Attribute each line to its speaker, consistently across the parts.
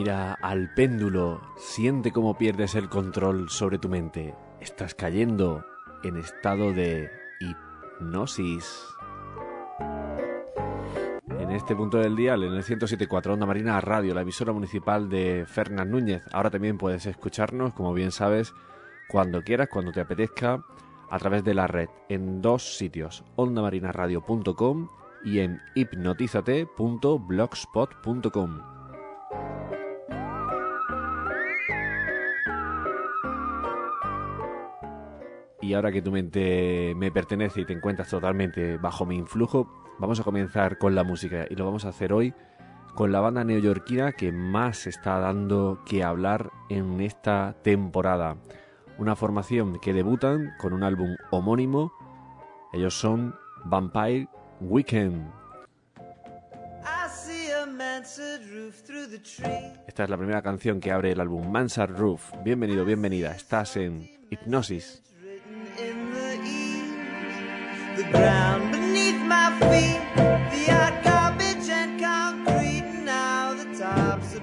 Speaker 1: Mira al péndulo, siente cómo pierdes el control sobre tu mente. Estás cayendo en estado de hipnosis. En este punto del día, en el 107.4 Onda Marina Radio, la emisora municipal de Fernán Núñez. Ahora también puedes escucharnos, como bien sabes, cuando quieras, cuando te apetezca, a través de la red, en dos sitios, ondamarinaradio.com y en hipnotizate.blogspot.com. Y ahora que tu mente me pertenece y te encuentras totalmente bajo mi influjo, vamos a comenzar con la música y lo vamos a hacer hoy con la banda neoyorquina que más está dando que hablar en esta temporada. Una formación que debutan con un álbum homónimo. Ellos son Vampire Weekend. Esta es la primera canción que abre el álbum Mansard Roof. Bienvenido, bienvenida. Estás en Hipnosis. The ground beneath my feet. The garbage and concrete. Now the tops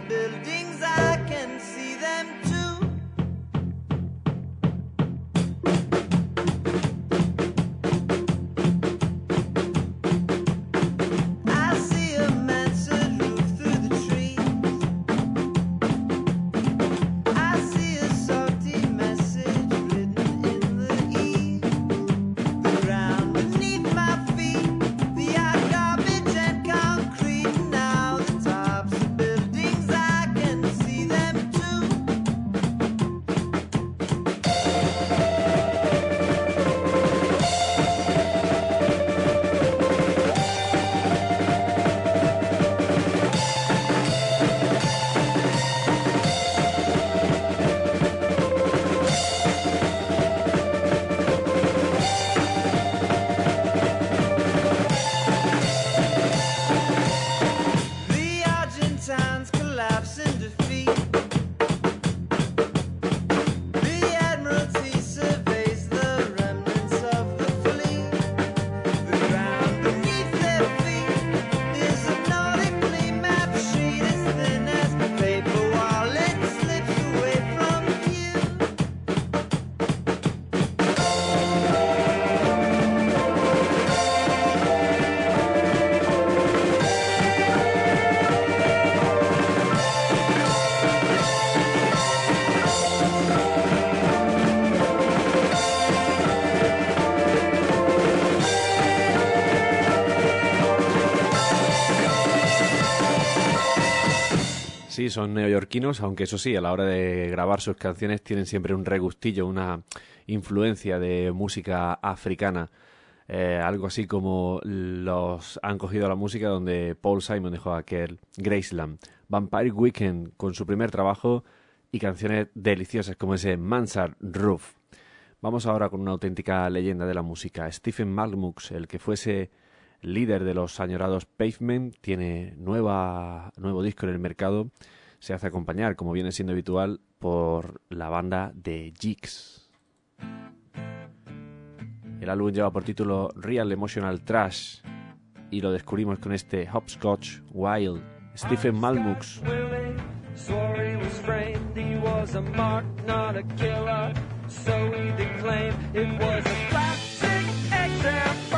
Speaker 1: Son neoyorquinos, aunque eso sí, a la hora de grabar sus canciones tienen siempre un regustillo, una influencia de música africana. Eh, algo así como los han cogido la música donde Paul Simon dejó aquel Graceland. Vampire Weekend con su primer trabajo y canciones deliciosas como ese Mansard Roof. Vamos ahora con una auténtica leyenda de la música. Stephen Malmux, el que fuese líder de los añorados Pavement, tiene nueva, nuevo disco en el mercado. Se hace acompañar, como viene siendo habitual, por la banda de Jigs. El álbum lleva por título Real Emotional Trash y lo descubrimos con este Hopscotch Wild. Stephen Malmux.
Speaker 2: So he declaimed it was a classic example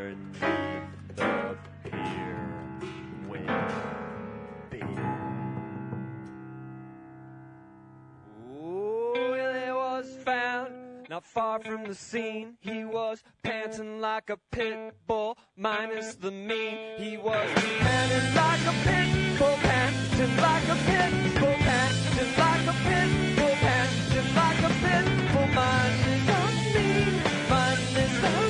Speaker 2: underneath the pier will be. Ooh, Willie was found not far from the scene. He was panting like a pit bull, minus the mean. He was panting like a pit bull, panting like a pit bull, panting like a pit bull, panting like a pit bull, minus the mean, minus the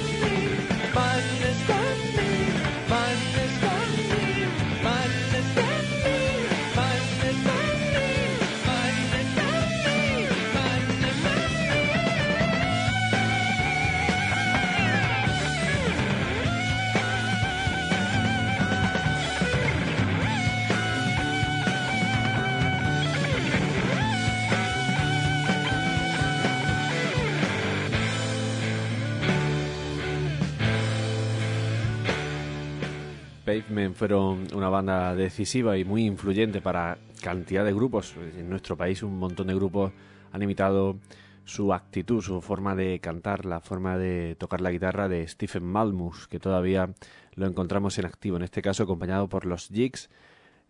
Speaker 1: Pavement fueron una banda decisiva y muy influyente para cantidad de grupos. En nuestro país un montón de grupos han imitado su actitud, su forma de cantar, la forma de tocar la guitarra de Stephen Malmus, que todavía lo encontramos en activo, en este caso acompañado por los Jigs,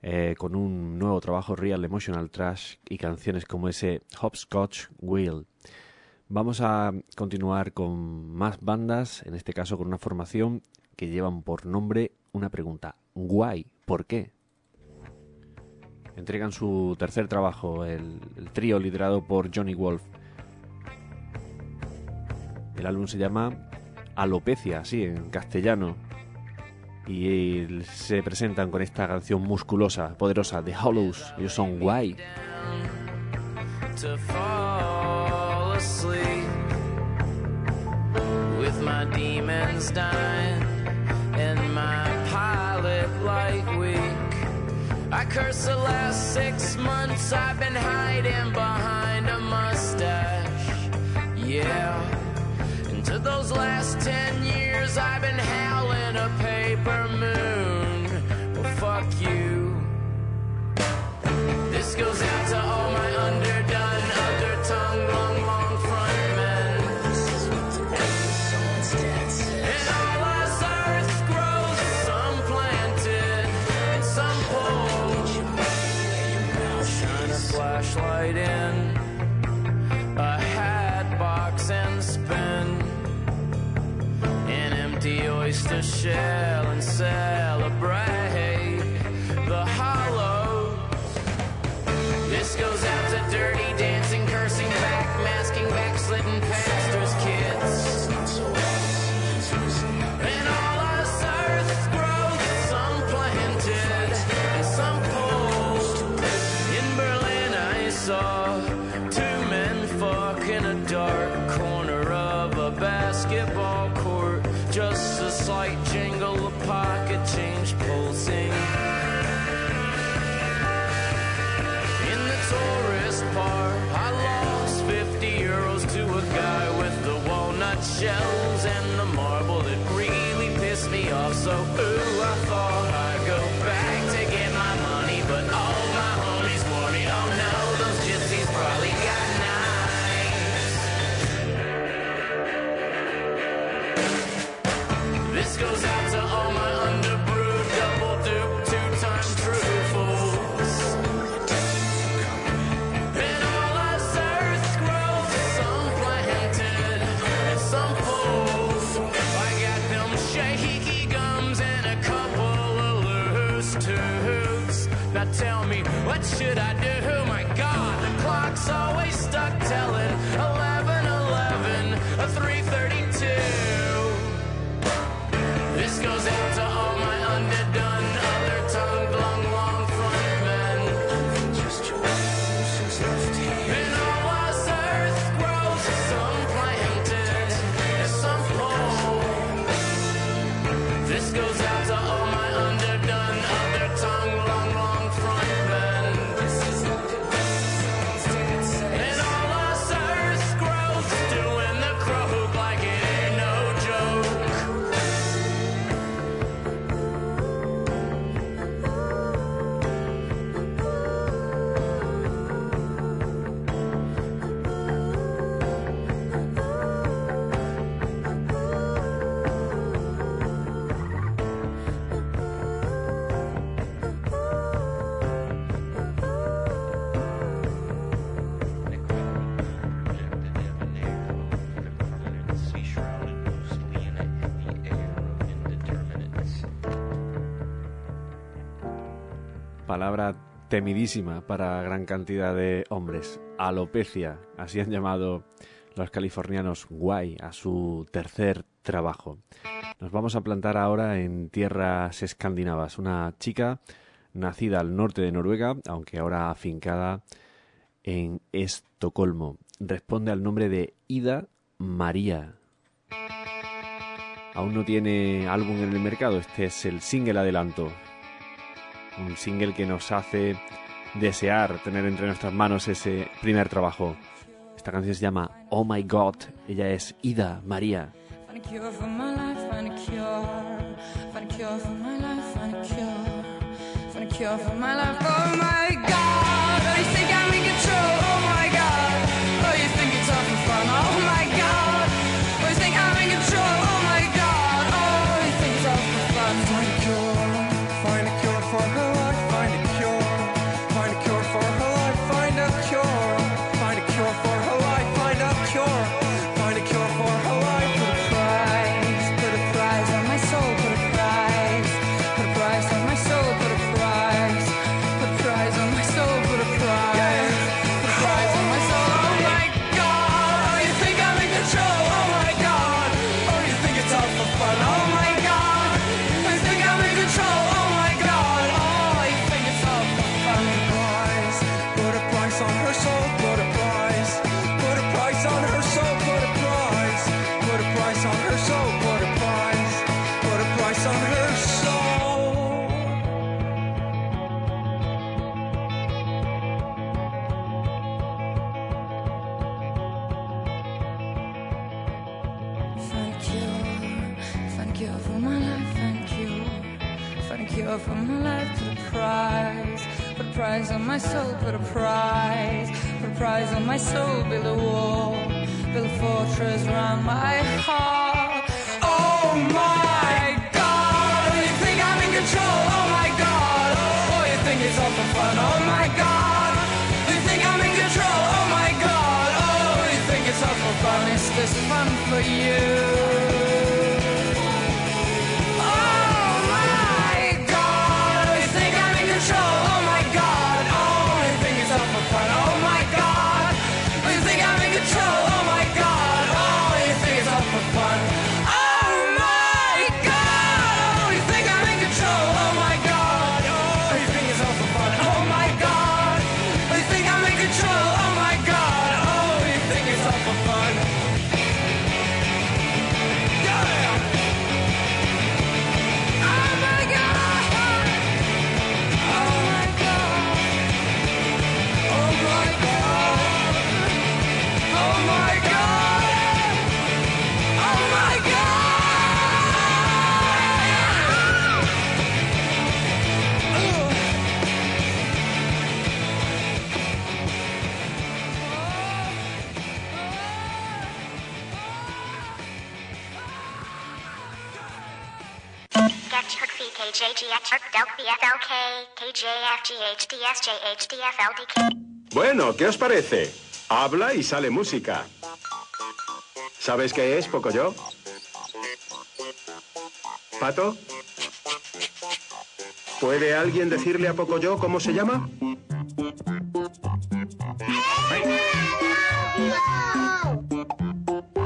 Speaker 1: eh, con un nuevo trabajo Real Emotional Trash y canciones como ese Hopscotch Wheel. Vamos a continuar con más bandas, en este caso con una formación que llevan por nombre una pregunta. Guay, ¿por qué? Entregan su tercer trabajo, el, trío liderado por Johnny Wolf. El álbum se llama Alopecia, así en castellano. Y se presentan con esta canción musculosa, poderosa, de Hollows. Ellos son guay.
Speaker 3: Curse the last six months I've been hiding behind a mustache. Yeah. And to those last ten years I've been show. Always
Speaker 1: temidísima para gran cantidad de hombres. Alopecia, así han llamado los californianos Guay a su tercer trabajo. Nos vamos a plantar ahora en tierras escandinavas. Una chica nacida al norte de Noruega, aunque ahora afincada en Estocolmo. Responde al nombre de Ida María. Aún no tiene álbum en el mercado, este es el single adelanto un single que nos hace desear tener entre nuestras manos ese primer trabajo. Esta canción se llama Oh My God, ella es Ida María.
Speaker 4: prize on my soul, build a wall, build a fortress round my heart. Oh my God, oh, you think I'm in control? Oh my God, oh, oh you think it's all for fun? Oh my God, you think I'm in control? Oh my God, oh, you think it's all for fun? Is this fun for you?
Speaker 5: Bueno, ¿qué os parece? Habla y sale música. ¿Sabes qué es, Pocoyo? ¿Pato? ¿Puede alguien decirle a Pocoyo cómo se llama?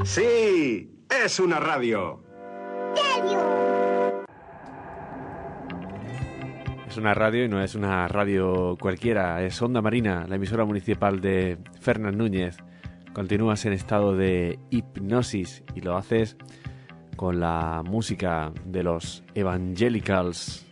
Speaker 5: ¡Sí! ¡Es una radio!
Speaker 1: Es una radio y no es una radio cualquiera, es Onda Marina, la emisora municipal de Fernán Núñez. Continúas en estado de hipnosis y lo haces con la música de los Evangelicals.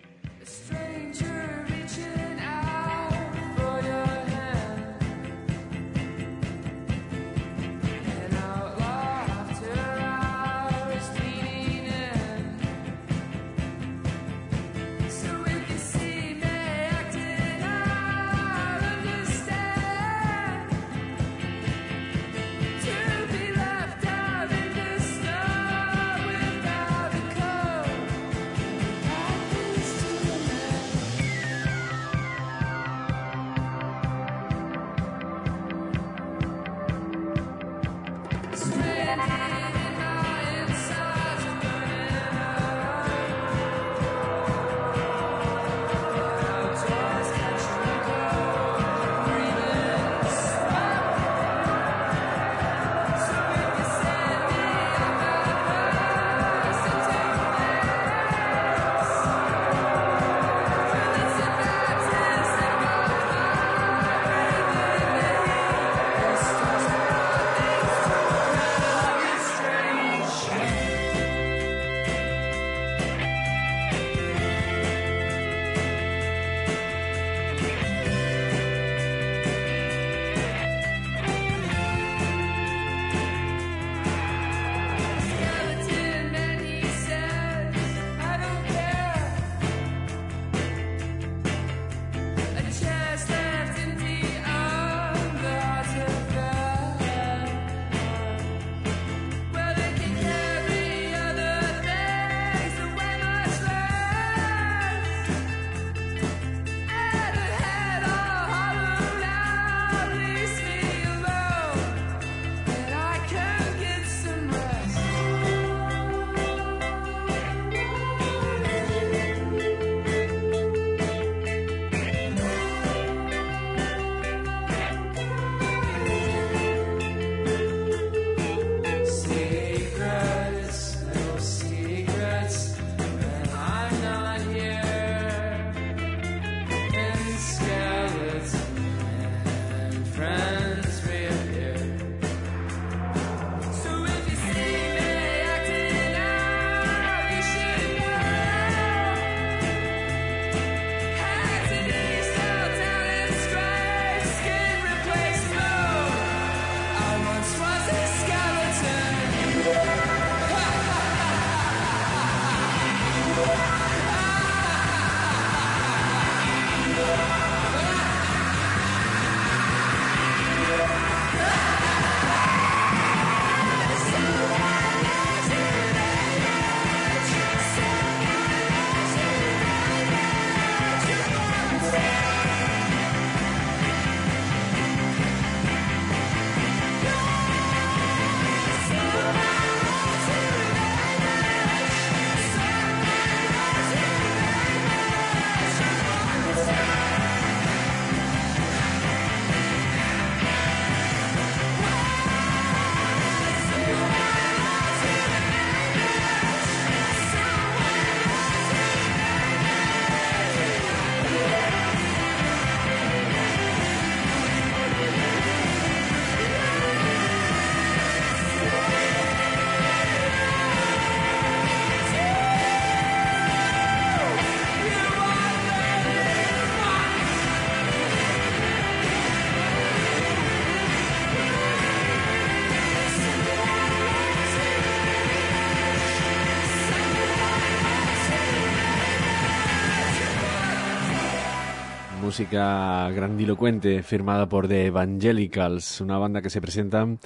Speaker 1: Música grandilocuente firmada por The Evangelicals, una banda que se presentan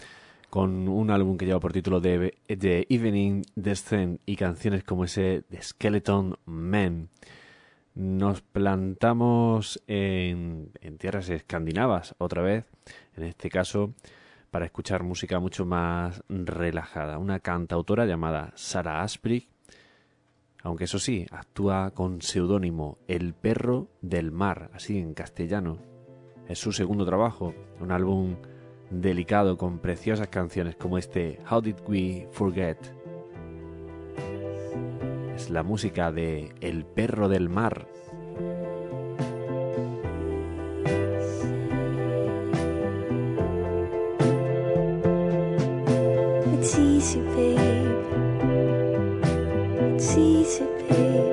Speaker 1: con un álbum que lleva por título The, Evening Descent y canciones como ese The Skeleton Man. Nos plantamos en, en tierras escandinavas otra vez, en este caso para escuchar música mucho más relajada. Una cantautora llamada Sarah Asprey aunque eso sí, actúa con seudónimo El perro del mar, así en castellano. Es su segundo trabajo, un álbum delicado con preciosas canciones como este How Did We Forget. Es la música de El perro del mar.
Speaker 6: It's easy, babe.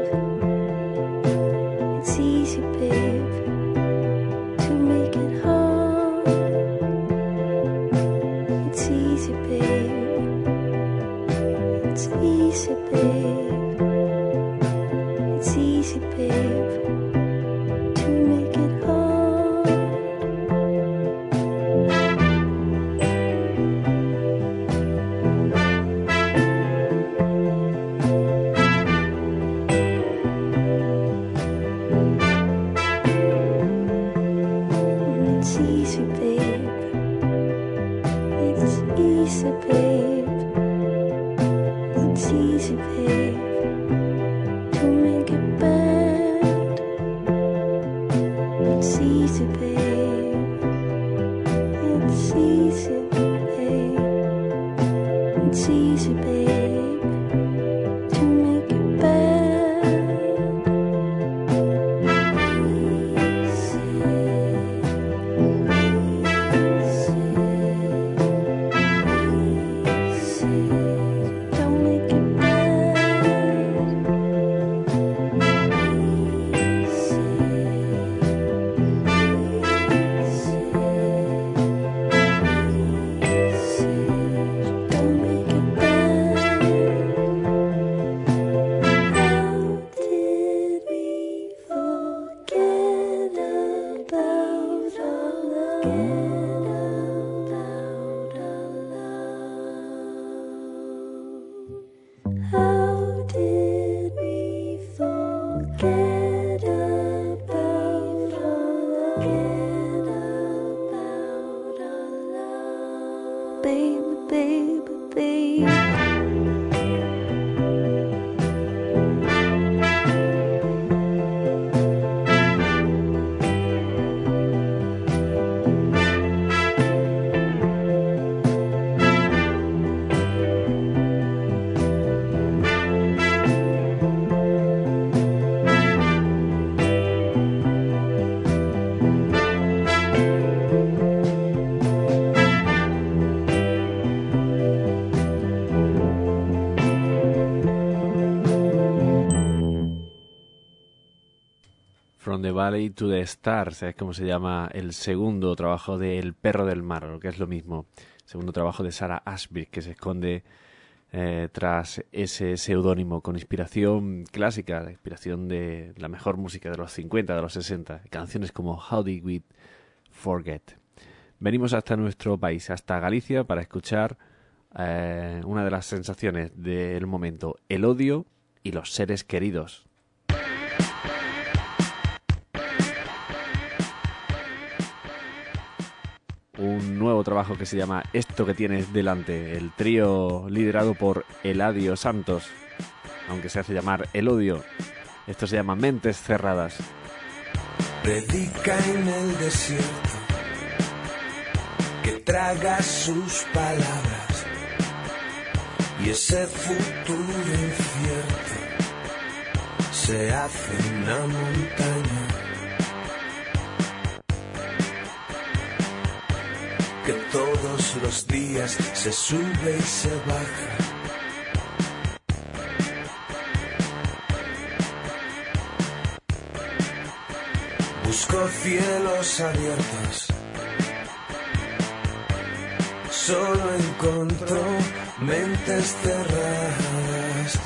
Speaker 1: The Valley to the Stars, es como se llama el segundo trabajo de El perro del mar, lo que es lo mismo. Segundo trabajo de Sarah Ashby, que se esconde eh, tras ese seudónimo con inspiración clásica, la inspiración de la mejor música de los 50, de los 60, canciones como How Did We Forget. Venimos hasta nuestro país, hasta Galicia, para escuchar eh, una de las sensaciones del momento, el odio y los seres queridos. Un nuevo trabajo que se llama Esto que tienes delante, el trío liderado por Eladio Santos, aunque se hace llamar El Odio. Esto se llama Mentes Cerradas.
Speaker 7: Predica en el desierto que traga sus palabras y ese futuro incierto se hace una montaña que todos los días se sube y se baja. Buscó cielos abiertos, solo encontró mentes cerradas.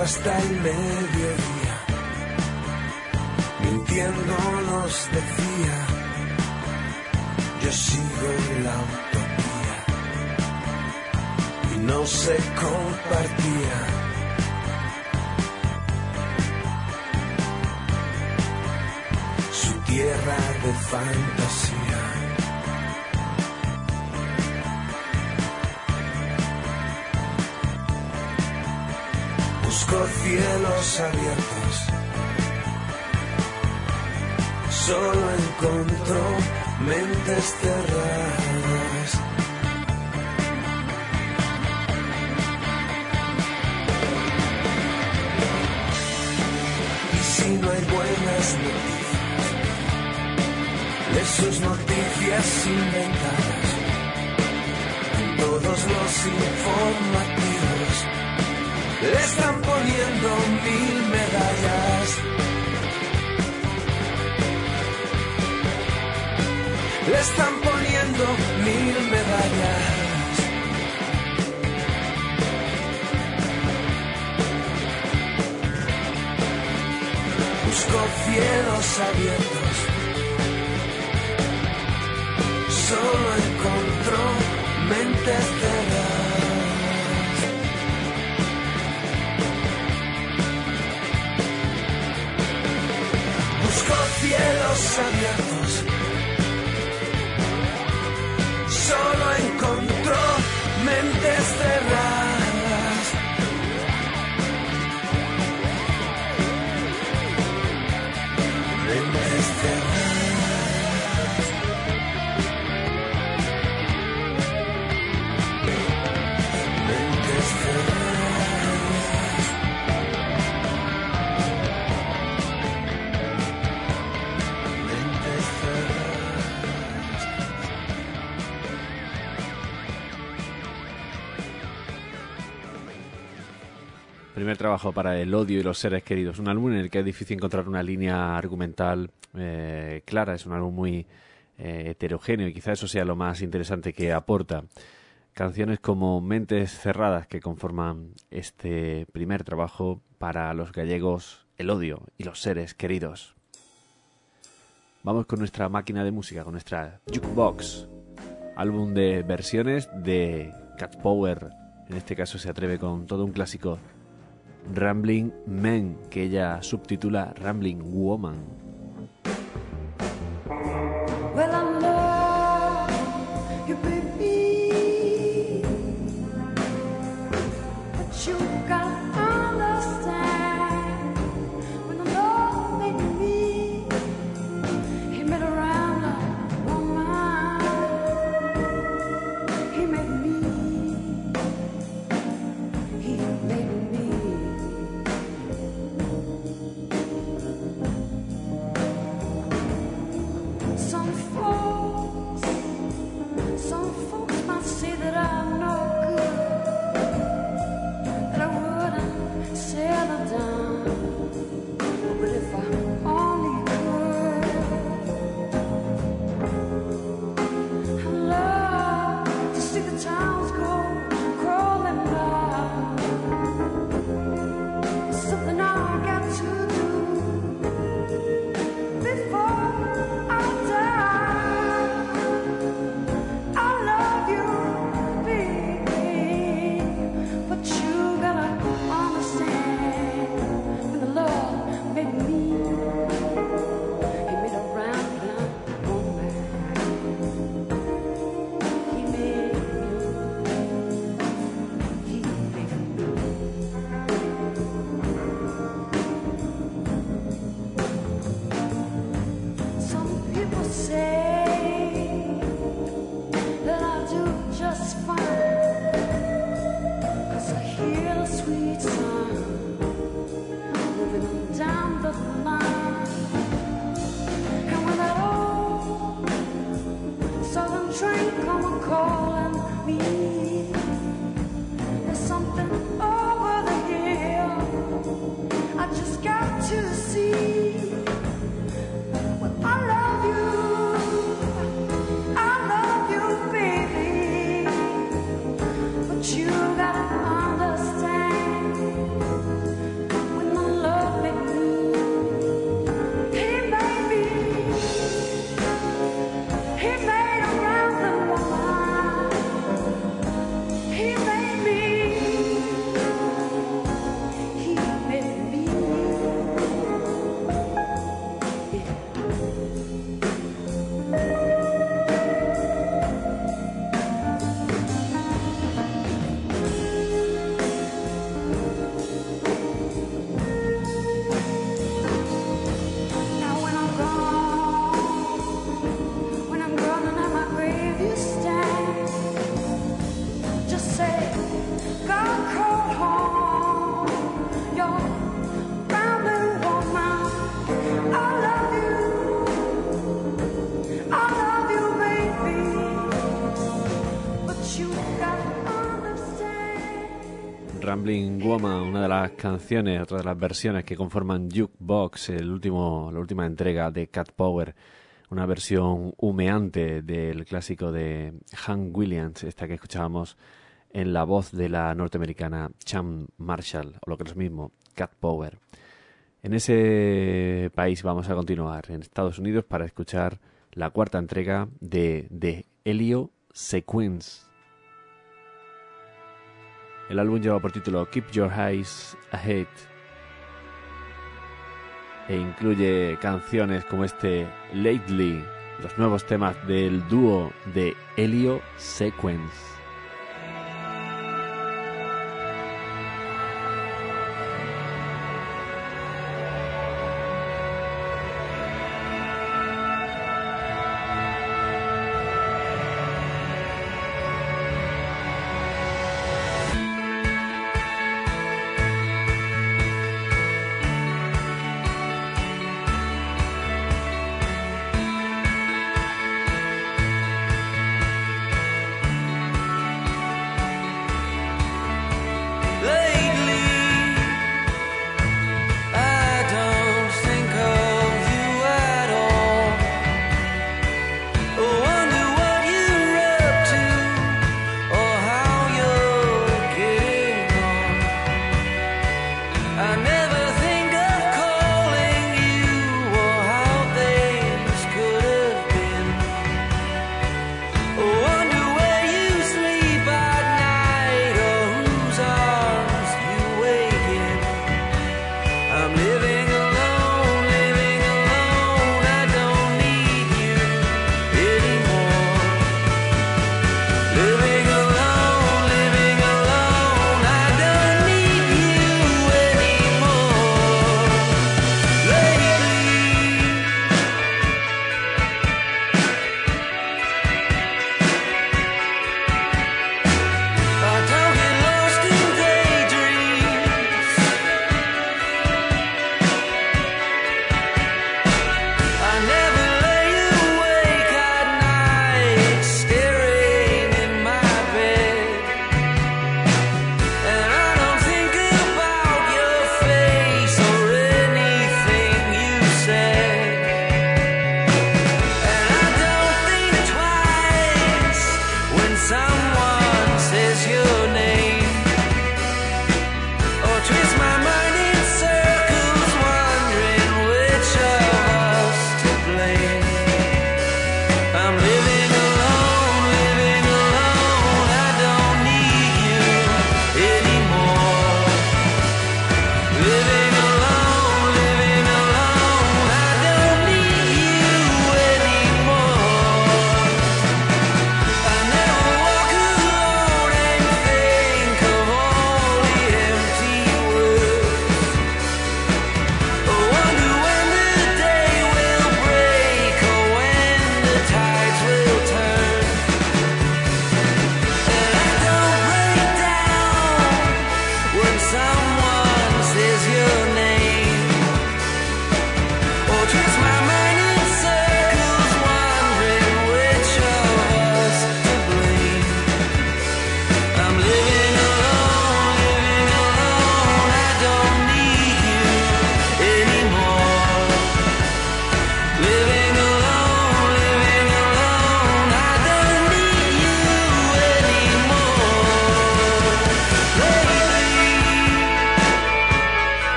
Speaker 7: Hasta el mediodía. Mintiendo nos decía, yo sigo en la utopía. Y no se compartía. Su tierra de fantasía. Buscó cielos abiertos. Solo encontró mentes cerradas. Y si no hay buenas noticias, de sus noticias inventadas, en todos los informativos le están poniendo mil medallas. Le están poniendo mil medallas. Buscó cielos abiertos. Solo encontró mentes cerradas. Cielos abiertos. Solo encontró mentes cerradas.
Speaker 1: Primer trabajo para El odio y los seres queridos. Un álbum en el que es difícil encontrar una línea argumental eh, clara. Es un álbum muy eh, heterogéneo y quizá eso sea lo más interesante que aporta. Canciones como Mentes Cerradas que conforman este primer trabajo para los gallegos, El odio y los seres queridos. Vamos con nuestra máquina de música, con nuestra jukebox. Álbum de versiones de Cat Power. En este caso se atreve con todo un clásico Rambling Men, que ella subtitula Rambling Woman.
Speaker 6: Woman,
Speaker 4: una de las canciones, otra de las versiones que conforman Jukebox, la última entrega de Cat Power, una versión humeante del clásico de Hank Williams, esta que escuchábamos en la voz de la norteamericana Cham Marshall, o lo que es lo mismo, Cat Power. En ese país vamos a continuar, en Estados Unidos, para escuchar la cuarta entrega de The Helio Sequence. El álbum lleva por título Keep Your Eyes Ahead e incluye canciones como este Lately, los nuevos temas del dúo de Helio Sequence.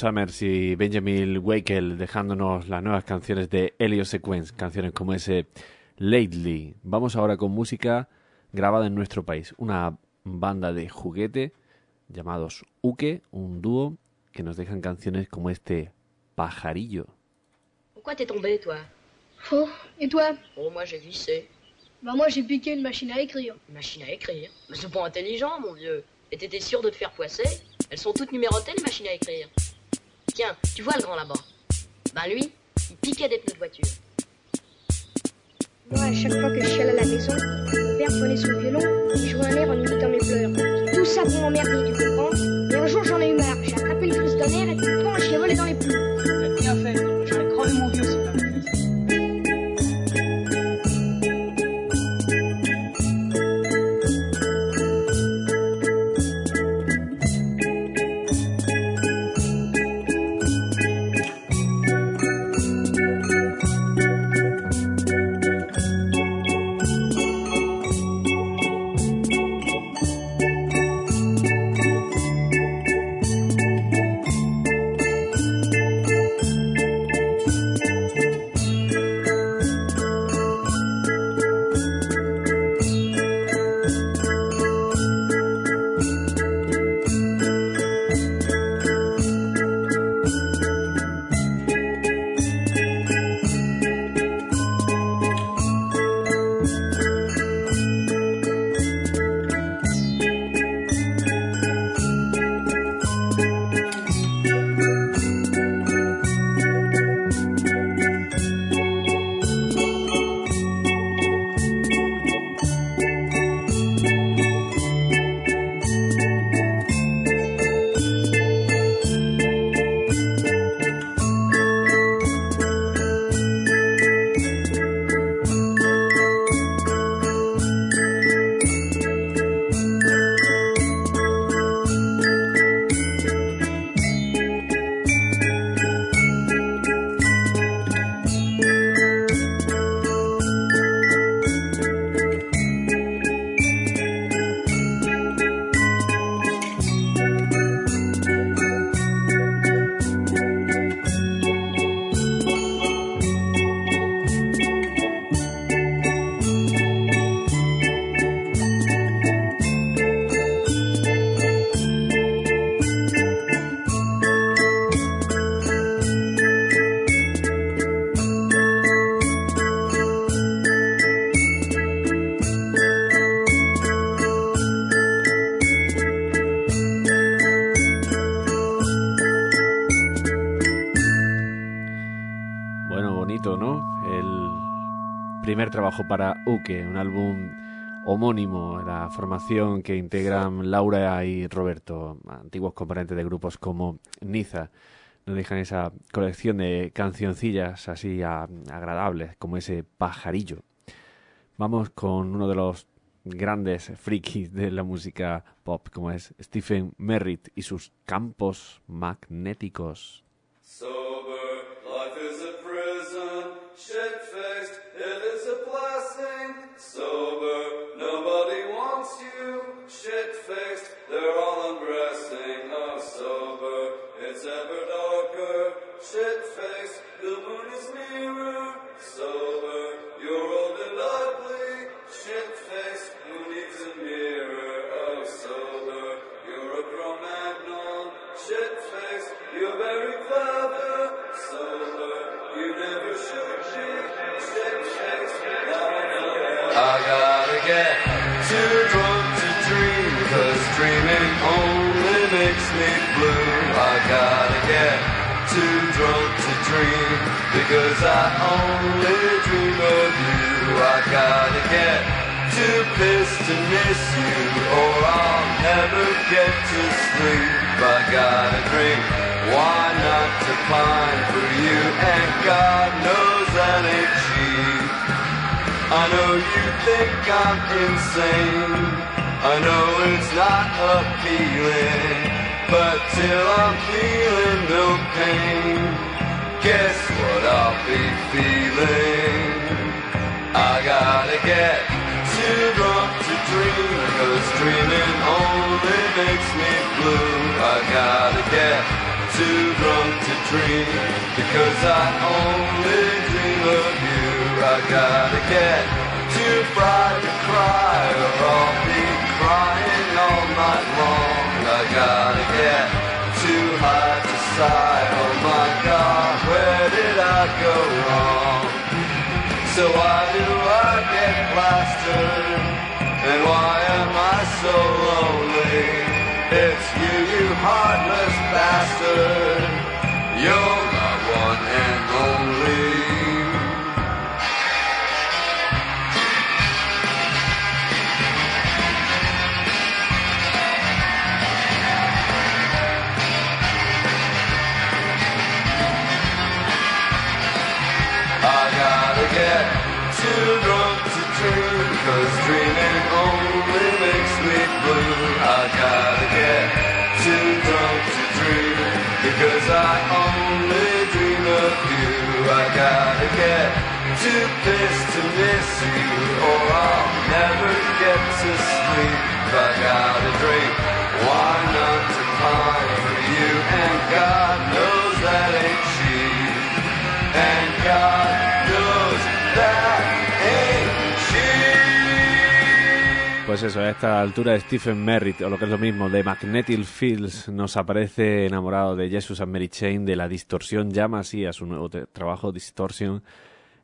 Speaker 4: Summers y Benjamin Wakel dejándonos las nuevas canciones de Helio Sequence, canciones como ese Lately. Vamos ahora con música grabada en nuestro país, una banda de juguete llamados Uke, un dúo que nos dejan canciones como este Pajarillo.
Speaker 8: Pourquoi t'es tombé, toi
Speaker 9: Oh, et toi
Speaker 8: Oh, moi j'ai vissé.
Speaker 9: Bah moi j'ai piqué une machine à écrire.
Speaker 8: Une machine à écrire. Mais c'est pas intelligent, mon vieux. Et t'étais sûr de te faire poisser Elles sont toutes numérotées, les machines à écrire. Tiens, tu vois le grand là-bas Ben lui, il piquait des pneus de voiture.
Speaker 10: Moi, à chaque fois que je chiale à la maison, mon père prenait son violon et jouait un air en imitant mes pleurs. Tout ça pour m'emmerder, tu comprends? Et un jour, j'en ai eu marre. J'ai attrapé le fils d'un air et puis bon, j'y ai volé dans les plombs.
Speaker 1: Primer trabajo para Uke, un álbum homónimo, la formación que integran Laura y Roberto, antiguos componentes de grupos como Niza. Nos dejan esa colección de cancioncillas así agradables, como ese pajarillo. Vamos con uno de los grandes frikis de la música pop, como es Stephen Merritt y sus campos magnéticos.
Speaker 11: It's ever darker. Shit faced, the moon is nearer. Sober, you're old and ugly. Who needs a mirror? Oh, sober, you're a you're very clever. Sober, you never should be. Shit faced, now I know. I gotta get dream, because I only dream of you. I gotta get too pissed to miss you, or I'll never get to sleep. I gotta drink, why not to pine for you? And God knows that ain't cheap. I know you think I'm insane. I know it's not appealing, but till I'm feeling no pain, guess what I'll be feeling? I gotta get too drunk to dream, cause dreaming only makes me blue. I gotta get too drunk to dream, because I only dream of you. I gotta get too fried to cry, or I'll be crying all night long. I gotta get too high to sigh, Go wrong? So why do I get plastered? And why am I so lonely? It's you, you heartless bastard. You're cause dreaming only makes me blue. I gotta get too drunk to dream, because I only dream of you. I gotta get too pissed to miss you, or I'll never get to sleep. I gotta drink, why not to pine for you? And God knows that ain't cheap. And God
Speaker 1: Pues eso, a esta altura Stephen Merritt, o lo que es lo mismo, de Magnetic Fields, nos aparece enamorado de Jesus and Mary Chain, de la distorsión, llama así a su nuevo trabajo, Distortion,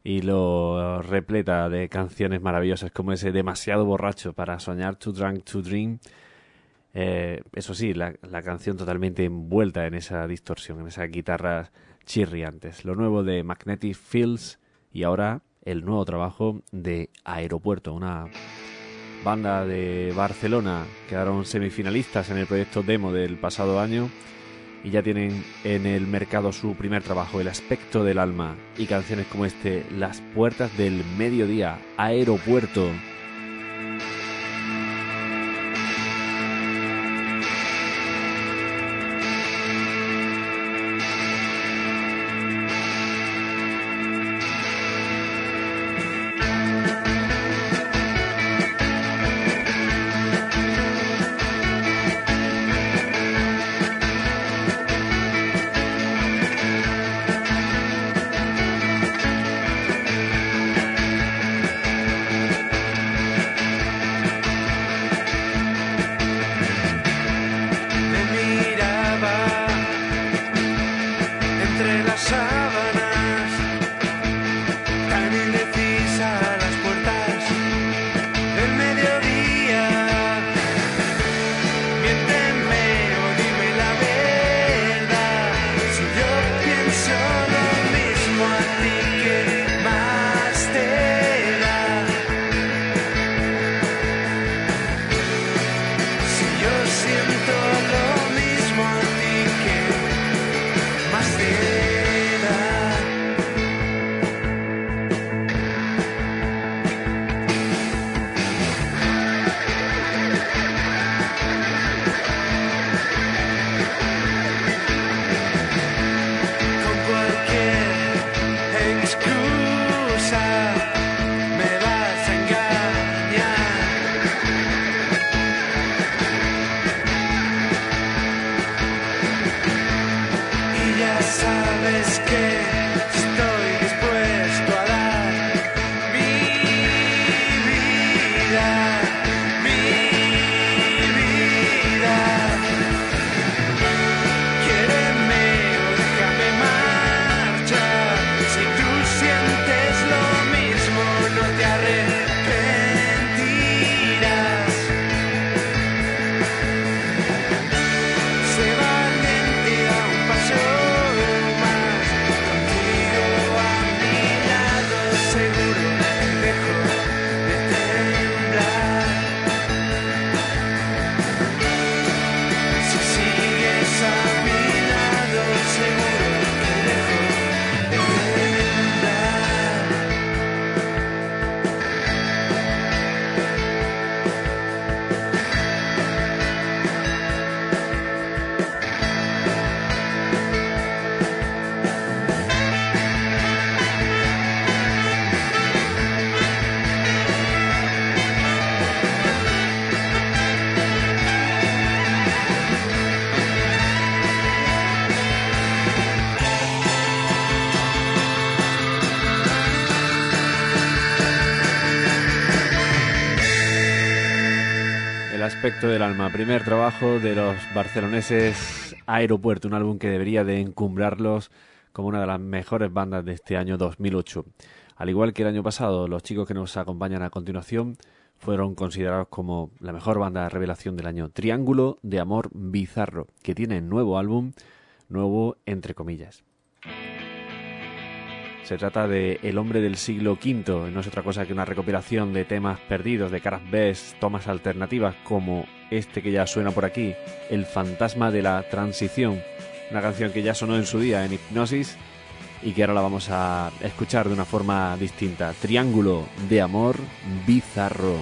Speaker 1: y lo repleta de canciones maravillosas como ese Demasiado borracho para soñar, Too Drunk to Dream. Eh, eso sí, la, la canción totalmente envuelta en esa distorsión, en esas guitarras chirriantes. Lo nuevo de Magnetic Fields y ahora el nuevo trabajo de Aeropuerto, una banda de Barcelona. Quedaron semifinalistas en el proyecto demo del pasado año y ya tienen en el mercado su primer trabajo, El aspecto del alma, y canciones como este, Las puertas del mediodía, Aeropuerto. Aspecto del alma, primer trabajo de los barceloneses Aeropuerto, un álbum que debería de encumbrarlos como una de las mejores bandas de este año 2008. Al igual que el año pasado, los chicos que nos acompañan a continuación fueron considerados como la mejor banda de revelación del año, Triángulo de Amor Bizarro, que tiene nuevo álbum, nuevo entre comillas. Se trata de El hombre del siglo V, no es otra cosa que una recopilación de temas perdidos, de caras B, tomas alternativas como este que ya suena por aquí, El fantasma de la transición, una canción que ya sonó en su día en Hipnosis
Speaker 12: y que ahora la vamos a escuchar de una forma distinta. Triángulo de amor bizarro.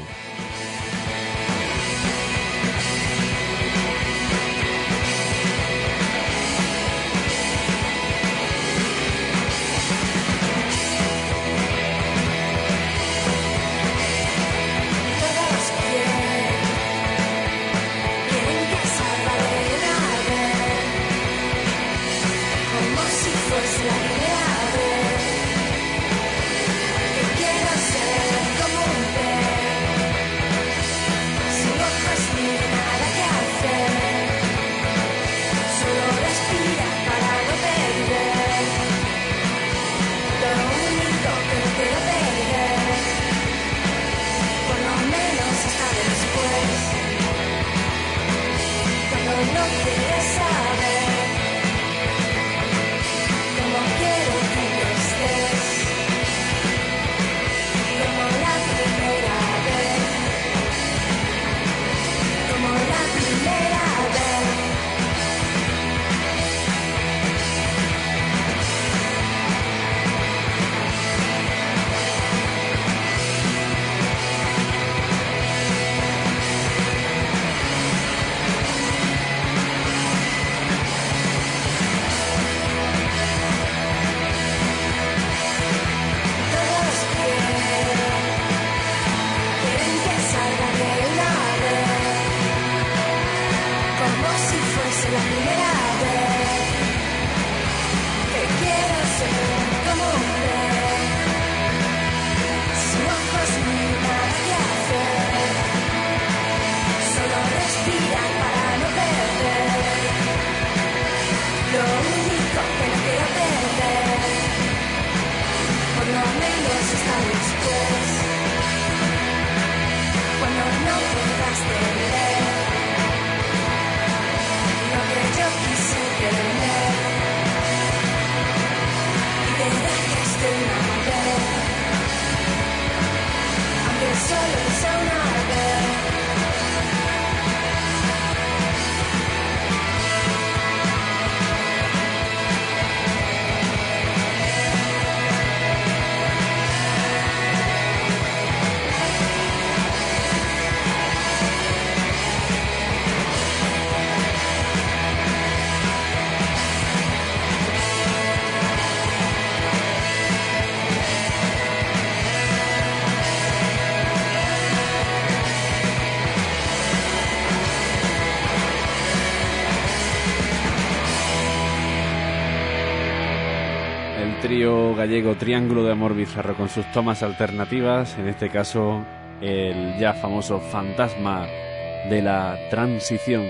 Speaker 12: trío gallego Triángulo de Amor Bizarro con sus tomas alternativas, en este caso el ya famoso fantasma de la transición.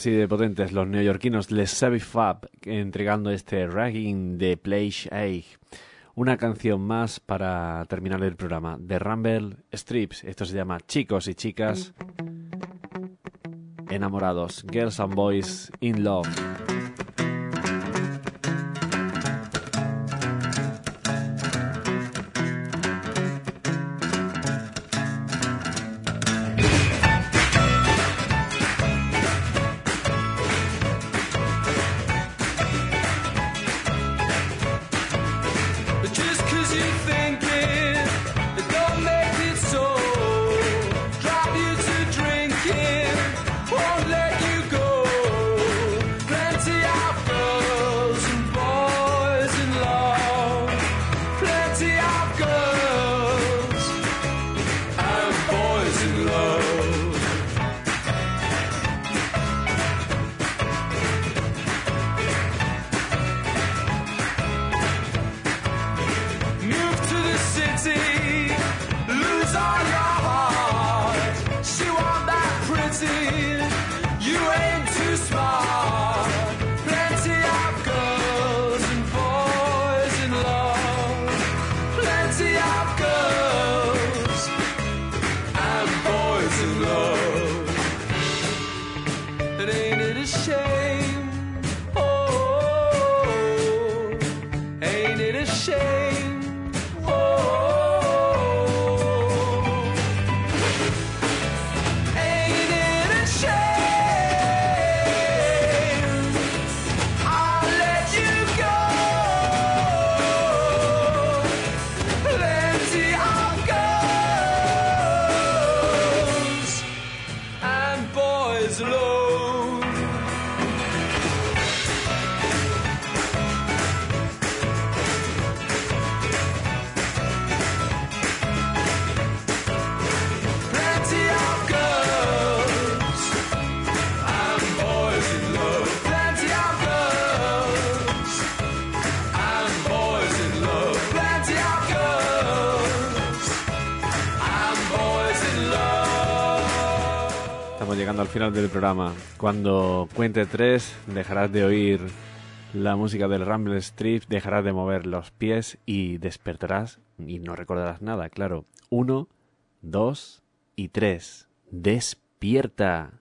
Speaker 4: Así de potentes los neoyorquinos Les Savvy Fab entregando este Ragging de Place Egg. Una canción más para terminar el programa. The Rumble Strips. Esto se llama Chicos y Chicas Enamorados. Girls and Boys in Love. Al final del programa. Cuando cuente tres, dejarás de oír la música del Rumble Strip, dejarás de mover los pies y despertarás y no recordarás nada, claro. Uno, dos y tres. Despierta.